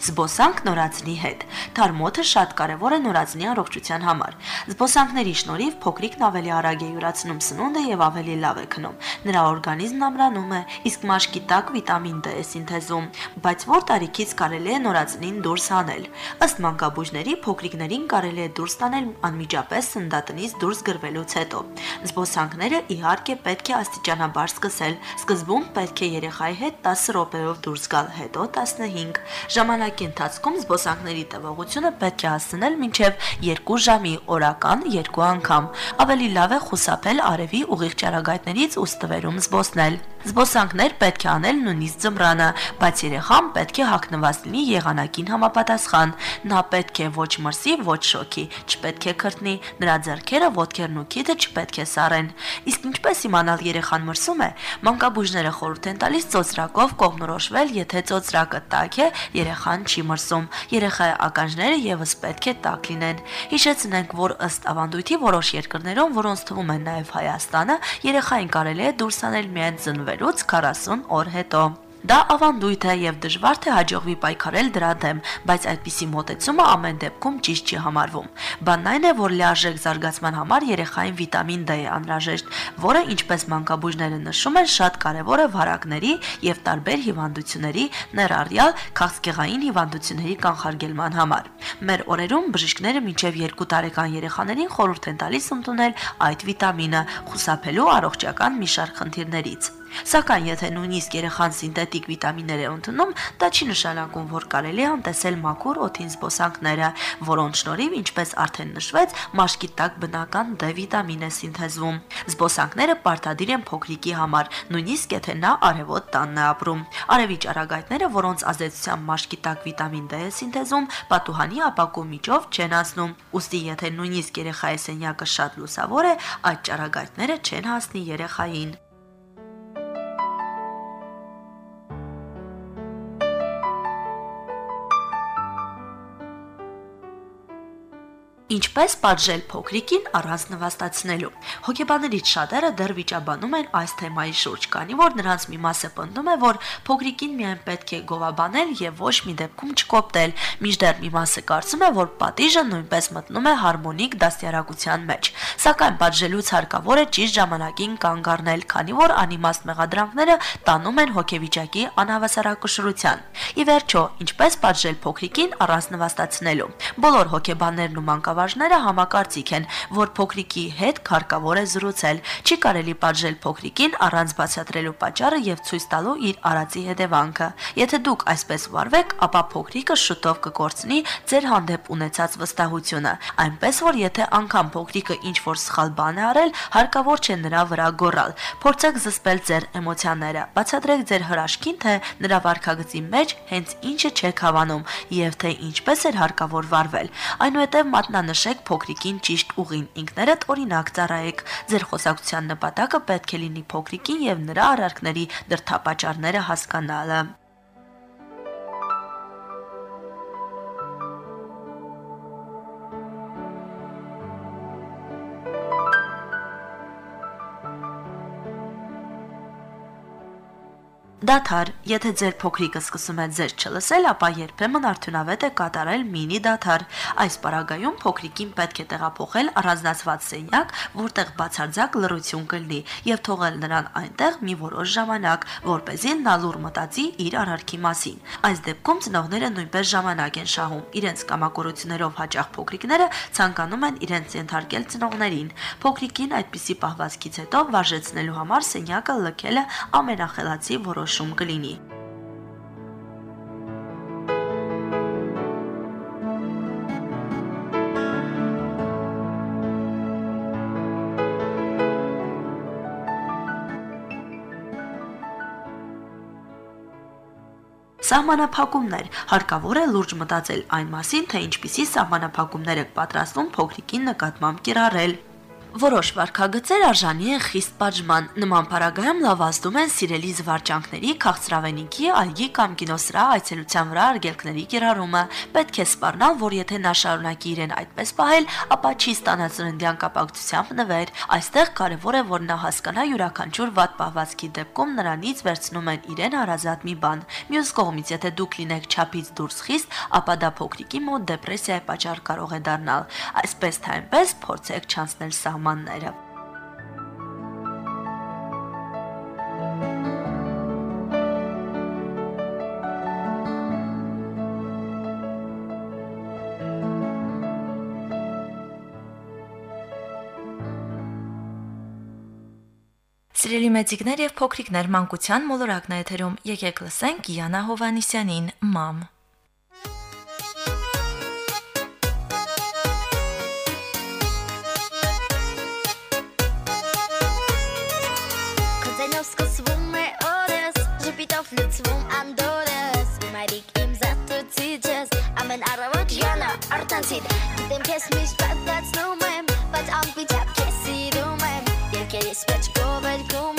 Զբոսանք նորածնի հետ։ Թարմոթը շատ կարևոր է նորածնի առողջության համար։ Զբոսանքների շնորհիվ փոքրիկն ավելի արագ է յուրացնում սնունդը եւ ավելի լավ է քնում։ Նրա օրգանիզմն ամրանում է, իսկ մաշկի տակ վիտամին D է սինթեզում, բայց որ տարիքից կարելի է նորածնին դուրս հանել։ Ըստ մանկաբույժների փոքրիկներին կարելի է դուրս տանել անմիջապես սննդատնից դուրս գրվելուց հետո։ Զբոսանքները իհարկե պետք է աստիճանաբար սկսել։ Սկզբում պետք է երեխայի հետ 10 րոպեով դուրս գալ, հետո 15։ Ժամանակ ժամանակի ընթացքում զբոսանքների տևողությունը պետք է հասցնել մինչև 2 ժամի օրական 2 անգամ։ Ավելի լավ է խուսափել արևի ուղիղ ճառագայթներից ու ստվերում զբոսնել։ Զբոսանքներ պետք է անել նույնիսկ ձմռանը, բայց երեխան պետք է հակնված լինի եղանակին համապատասխան։ Նա պետք է ոչ մրսի, ոչ շոքի, չպետք է քրտնի, նրա ձեռքերը, ոտքերն ու քիթը չպետք է սառեն։ Իսկ ինչպես իմանալ երեխան մրսում է, մանկաբույժները խորհուրդ են տալիս ծոծրակով կողմնորոշվել, եթե ծոծրակը տաք է, երեխան չի մրսում։ Երեխայի ականջները եւս պետք է տաք լինեն։ Հիշեցնենք, որ ըստ ավանդույթի որոշ երկրներում, որոնց թվում են նաեւ Հայաստանը, երեխային կարելի է դուրս անել միայն ծնվելուց 40 օր հետո։ Դա ավանդույթ է եւ դժվար թե հաջողվի պայքարել դրա դեմ, բայց այդպիսի մոտեցումը ամեն դեպքում ճիշտ չի համարվում։ Բանն այն է, որ լիարժեք զարգացման համար երեխային վիտամին D է անհրաժեշտ, որը ինչպես մանկաբույժները նշում են, շատ կարևոր է վարակների եւ տարբեր հիվանդությունների, ներառյալ քաղցկեղային հիվանդությունների կանխարգելման համար։ Մեր օրերում բժիշկները մինչև 2 տարեկան երեխաներին խորհուրդ են տալիս ընդունել այդ վիտամինը, խուսափելու առողջական մի շարք խնդիրներից։ Սակայն եթե նույնիսկ երեխան սինթետիկ վիտամիններ է ընդունում, դա չի նշանակում, որ կարելի է անտեսել մաքուր օթին զբոսանքները, որոնց շնորհիվ, ինչպես արդեն նշվեց, մաշկի տակ բնական D վիտամին է սինթեզվում։ Զբոսանքները պարտադիր են փոքրիկի համար, նույնիսկ եթե նա արևոտ տանն է ապրում։ Արևի ճառագայթները, որոնց ազդեցությամբ մաշկի տակ վիտամին D է սինթեզում, պատուհանի ապակու միջով չեն անցնում։ Ոստի եթե նույնիսկ երեխայի սենյակը շատ լուսավոր է, այդ ճառագայթները չեն հասնի երեխային։ Ինչպես պատժել փոքրիկին առանց նվաստացնելու։ Հոգեբաններից շատերը դեռ վիճաբանում են այս թեմայի շուրջ, քանի որ նրանց մի մասը պնդում է, որ փոքրիկին միայն պետք է գովաբանել եւ ոչ մի դեպքում չկոպտել, մինչդեռ մի մասը կարծում է, որ պատիժը նույնպես մտնում է հարմոնիկ դաստիարակության մեջ։ Սակայն պատժելուց հարկավոր է ճիշտ ժամանակին կանգ առնել, քանի որ անիմաստ մեղադրանքները տանում են հոգեվիճակի անհավասարակշռության։ Ի վերջո, ինչպես պատժել փոքրիկին առանց նվաստացնելու։ Բոլոր հոգեբաններն ու մանկավարժները մանկավարժները համակարծիք են, որ փոքրիկի հետ հարկավոր է զրուցել։ Չի կարելի պատժել փոքրիկին առանց բացատրելու պատճառը եւ ցույց տալու իր արածի հետևանքը։ Եթե դուք այսպես վարվեք, ապա փոքրիկը շուտով կկորցնի ձեր հանդեպ ունեցած վստահությունը։ Այնպես որ եթե անգամ փոքրիկը ինչ որ սխալ բան է արել, հարկավոր չէ նրա վրա գոռալ։ Փորձեք զսպել ձեր էմոցիաները։ Բացատրեք ձեր հրաշքին, թե նրա վարքագծի մեջ հենց ինչը չեք հավանում եւ թե ինչպես էր հարկավոր վարվել։ Այնուհետև մատնան նշեք փոքրիկին ճիշտ ուղին։ Ինքներդ օրինակ ծառայեք։ Ձեր խոսակցության նպատակը պետք է լինի փոքրիկին եւ նրա արարքների դրթապաճառները հասկանալը։ Դաթար, եթե ձեր փոքրիկը սկսում է ձեզ չլսել, ապա երբեմն արդյունավետ է կատարել մինի դաթար։ Այս պարագայում փոքրիկին պետք է տեղափոխել առանձնացված սենյակ, որտեղ բացարձակ լռություն կլինի, եւ թողել նրան այնտեղ մի որոշ ժամանակ, որ เป զի նա լուր մտածի իր արարքի մասին։ Այս դեպքում ծնողները նույնպես ժամանակ են շահում։ Իրենց կամակորություններով հաճախ փոքրիկները ցանկանում են իրենց ենթարկել ծնողներին։ Փոքրիկին այդպիսի պահվածքից հետո վարժեցնելու համար սենյակը լքելը ամենախելացի որոշում կլինի։ Սահմանափակումներ հարկավոր է լուրջ մտածել այն մասին, թե ինչպիսի սահմանափակումներ եք պատրաստում փոքրիկին նկատմամբ կիրառել։ Որոշ վարքագծեր արժանի են խիստ պատժման։ Նման параգայում լավազդում են սիրելի զվարճանքների, քաղցրավենիքի, այգի կամ կինոսրա այցելության վրա արգելքների կիրառումը։ Պետք է սպառնալ, որ եթե նա շարունակի իրեն այդպես պահել, ապա չի ստանա ծննդյան կապակցությամբ նվեր։ Այստեղ կարևոր է, որ նա հասկանա յուրաքանչյուր վատ պահվածքի դեպքում նրանից վերցնում են իրեն հարազատ մի բան։ Մյուս կողմից, եթե դուք լինեք չափից դուրս խիստ, ապա դա փոքրիկի մոտ դեպրեսիայի պատճառ կարող է դառնալ։ Այսպես թե այնպես փորձեք չանցնել սահմանը սահմանները։ Սիրելի մեծիկներ եւ փոքրիկներ մանկության մոլորակն է եթերում։ Եկեք լսենք Յանա Հովանիսյանին, մամ։ սկսվում է օրս Ժպիտով լծվում անդորս Մարիկ իմ զատուցիչ ես Ամեն առավոտ յանը արտանցիտ Դեմ կեզ միշտ պատացնում եմ Բայց անպիճապ կեզ սիրում եմ Երկերիս մեջ գովերգում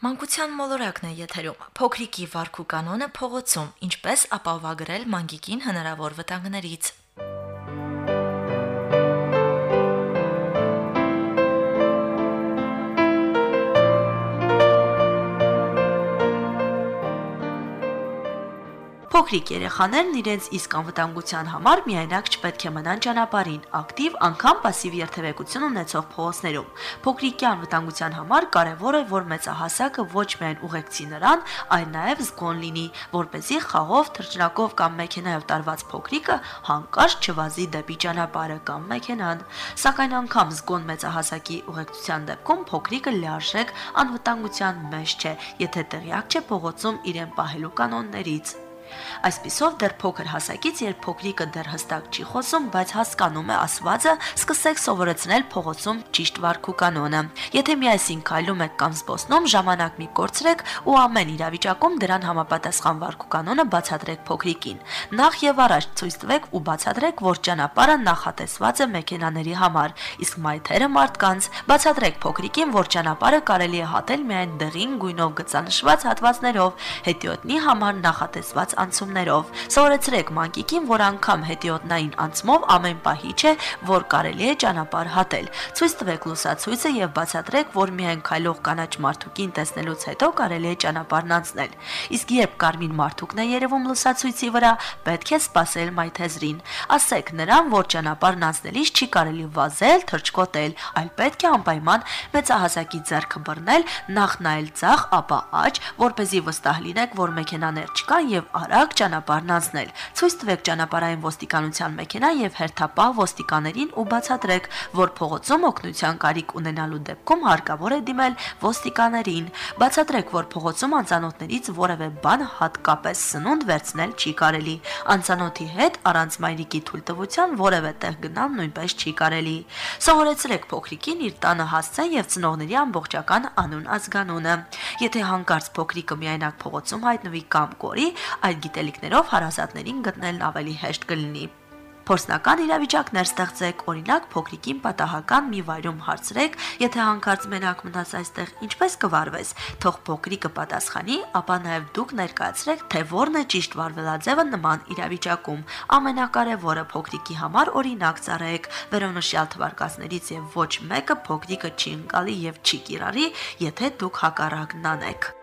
Մանկության մոլորակն է եթերում։ Փոքրիկի վարքու կանոնը փողոցում, ինչպես ապահովագրել մանկիկին հնարավոր վտանգներից։ Փոքրիկ երեխաներն իրենց իսկ անվտանգության համար միայնակ չպետք է մնան ճանապարհին, ակտիվ անգամ пассив երթևեկություն ունեցող փողոցներում։ Փոքրիկի անվտանգության համար կարևոր է, որ մեծահասակը ոչ միայն ուղեկցի նրան, այլ նաև զգոն լինի, որ เป զի խաղով, թռչնակով կամ մեքենայով տարված փոքրիկը հանկարծ չվազի դեպի ճանապարհը կամ մեքենան։ Սակայն անգամ զգոն մեծահասակի ուղեկցության դեպքում փոքրիկը լիարժեք անվտանգության մեջ չէ, եթե տեղյակ չէ փողոցում իրեն պահելու կանոններից։ Այսպիսով դեռ փոքր հասակից, երբ փոքրիկը դեռ հստակ չի խոսում, բայց հասկանում է ասվածը, սկսեք սովորեցնել փողոցում ճիշտ վարքու կանոնը։ Եթե միասին քայլում եք կամ զբոսնում, ժամանակ մի կորցրեք ու ամեն իրավիճակում դրան համապատասխան վարքու կանոնը բացատրեք փոքրիկին։ Նախ եւ առաջ ցույց տվեք ու բացատրեք, որ ճանապարհը նախատեսված է մեքենաների համար, իսկ մայթերը մարդկանց։ Բացատրեք փոքրիկին, որ ճանապարհը կարելի է հատել միայն դեղին գույնով գծանշված հատվածներով, հետիոտնի համար նախատեսված անցումներով։ Սովորեցրեք մանկիկին, որ անգամ հետիոտնային անցմով ամեն պահի չէ, որ կարելի է ճանապարհ հատել։ Ցույց տվեք լուսացույցը եւ բացատրեք, որ միայն քայլող կանաչ մարդուկին տեսնելուց հետո կարելի է ճանապարհն անցնել։ Իսկ երբ կարմիր մարդուկն է երևում լուսացույցի վրա, պետք է սпасել մայթեզրին։ Ասեք նրան, որ ճանապարհն անցնելիս չի կարելի վազել, թրջկոտել, այլ պետք է անպայման մեծահասակի ձեռքը բռնել, նախ նայել ցախ, ապա աջ, որ เป զի վստահ լինեք, որ մեքենաներ չկան եւ արագ ճանապարհն անցնել։ Ցույց տվեք ճանապարհային ոստիկանության մեքենա եւ հերթապահ ոստիկաներին ու բացատրեք, որ փողոցում օգնության կարիք ունենալու դեպքում հարկավոր է դիմել ոստիկաներին։ Բացատրեք, որ փողոցում անծանոթներից որևէ բան հատկապես սնունդ վերցնել չի կարելի։ Անծանոթի հետ առանց մայրիկի թույլտվության որևէ տեղ գնալ նույնպես չի կարելի։ Սովորեցրեք փոքրիկին իր տանը հասցեն եւ ծնողների ամբողջական անուն ազգանունը։ Եթե հանկարծ փոքրիկը միայնակ փողոցում հայտնվի կամ կորի, այդ գիտելիքներով հարազատներին գտնելն ավելի հեշտ կլինի։ Փորձնական իրավիճակներ ստեղծեք, օրինակ փոքրիկին պատահական մի վայրում հարցրեք, եթե հանկարծ մենակ մնաց այստեղ, ինչպես կվարվես։ Թող փոքրիկը պատասխանի, ապա նաև դուք ներկայացրեք, թե որն է ճիշտ վարվելաձևը նման իրավիճակում։ Ամենակարևորը փոքրիկի համար օրինակ ծառայեք։ Վերոնշյալ թվարկածներից եւ ոչ մեկը փոքրիկը չի ընկալի եւ չի կիրառի, եթե դուք հակառակն անեք։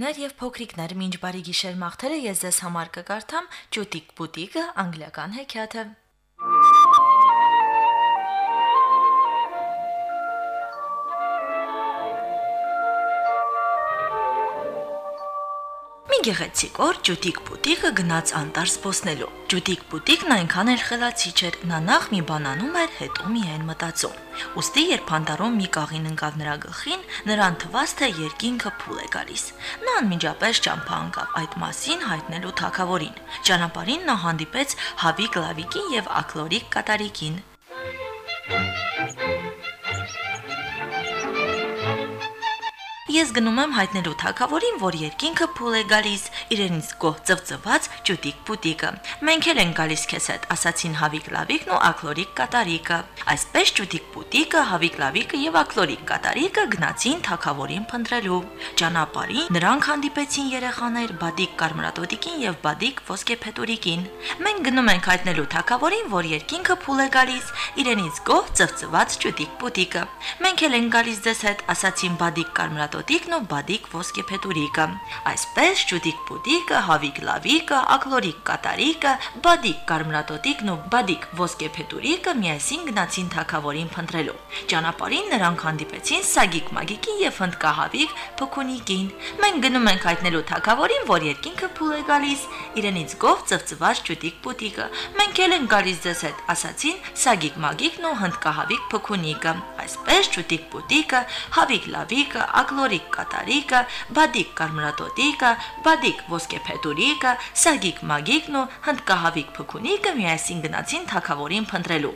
մայրիկներ եւ փոքրիկներ, մինչ բարի գիշեր մաղթերը ես ձեզ համար կկարդամ Ճուտիկ Պուտիկը անգլիական հեքիաթը։ Մի գեղեցիկ օր Ջուտիկ Պուտիկը գնաց անտառ զբոսնելու։ Ջուտիկ Պուտիկն այնքան էլ խելացի չէր, նա նախ մի բան անում էր, հետո միայն մտածում։ Ոստի երբ անտառում մի կաղին ընկավ նրա գլխին, նրան թվաց, թե երկինքը փուլ է գալիս։ Նա անմիջապես ճամփա անկավ այդ մասին հայտնելու թակավորին։ Ճանապարհին նա հանդիպեց Հավիկ Լավիկին եւ Ակլորիկ Կատարիկին։ Ես գնում եմ հայտնելու թակավորին, որ երկինքը փուլ է գալիս, իրենից գոհ ծվծված ճուտիկ պուտիկը։ Մենք էլ ենք գալիս քեզ հետ, ասացին Հավիկ Լավիկն ու Ակլորիկ Կատարիկը։ Այսպես ճուտիկ պուտիկը, Հավիկ Լավիկը եւ Ակլորիկ Կատարիկը գնացին թակավորին փնտրելու։ Ճանապարհին նրանք հանդիպեցին երեխաներ Բադիկ Կարմրատոտիկին եւ Բադիկ Ոսկեփետուրիկին։ Մենք գնում ենք հայտնելու թակավորին, որ երկինքը փուլ է գալիս, իրենից գոհ ծվծված ճուտիկ պուտիկը։ Մենք էլ ենք գալիս ձեզ հետ, ասացին Բադիկ Կարմրատոտիկը Տոտիկն ու Բադիկ ոսկեփետուրիկը։ Այսպես Ջուդիկ Պուտիկը, Հավիկ Լավիկը, Ակլորիկ Կատարիկը, Բադիկ Կարմրատոտիկն ու Բադիկ ոսկեփետուրիկը միասին գնացին թակավորին փնտրելու։ Ճանապարհին նրանք հանդիպեցին Սագիկ Մագիկին եւ Հնդկահավիկ Փոքունիկին։ Մենք գնում ենք հայտնելու թակավորին, որ երկինքը փուլ է գալիս, իրենից գով ծվծված Ջուդիկ Պուտիկը։ Մենք էլ ենք գալիս ձեզ հետ, ասացին Սագիկ Մագիկն ու Հնդկահավիկ Փոքունիկը։ Այսպես Ջուդիկ Պուտիկը, Հավիկ Լավիկը, Ակլորիկ Նորիկ Կատարիկը, Բադիկ Կարմրատոտիկը, Բադիկ Ոսկեփետուրիկը, Սագիկ Մագիկն ու Հնդկահավիկ Փքունիկը միասին գնացին թակավորին փնտրելու։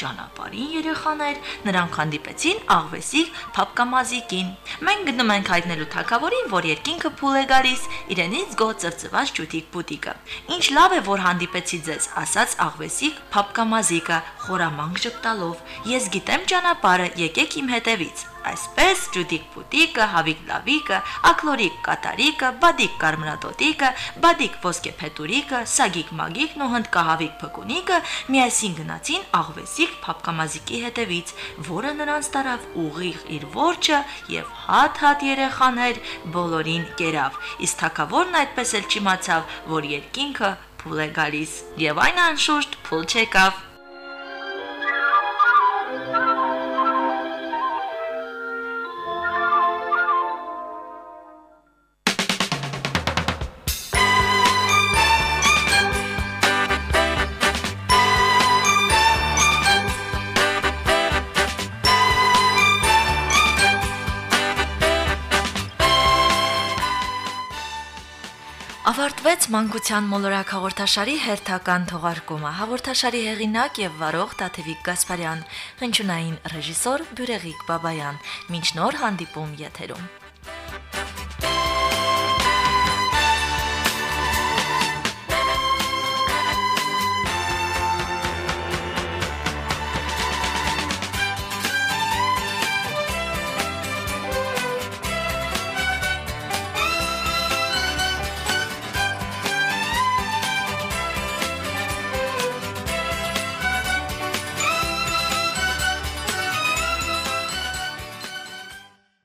Ճանապարհին երեխաներ նրանք հանդիպեցին աղվեսիկ փապկամազիկին։ Մենք գնում ենք հայտնելու թակավորին, որ երկինքը փուլ է գալիս, իրենից գո ծվծված ճուտիկ պուտիկը։ Ինչ լավ է, որ հանդիպեցի ձեզ, ասաց աղվեսիկ փապկամազիկը, խորամանկ ճպտալով։ Ես գիտեմ ճանապարհը, եկեք իմ հետևից։ Այսպես Ջուդիկ Պուտիկը, Հավիկ Լավիկը, Ակլորիկ Կատարիկը, Բադիկ Կարմրատոտիկը, Բադիկ Ոսկեփետուրիկը, Սագիկ Մագիկն ու Հնդկահավիկ Փկունիկը միասին գնացին աղվեսիկ Փապկամազիկի հետևից, որը նրանց տարավ ուղիղ իր որջը եւ հատ-հատ երեխաներ բոլորին կերավ։ Իսկ թակավորն այդպես էլ չիմացավ, որ երկինքը փուլ է գալիս եւ այն անշուշտ փուլ չեկավ։ մանկության մոլորակ հաղորդաշարի հերթական թողարկումը։ Հաղորդաշարի հեղինակ եւ վարող Տաթևիկ Գասպարյան, հնչյունային ռեժիսոր Բյուրեգիկ Բաբայան։ Մինչ նոր հանդիպում եթերում։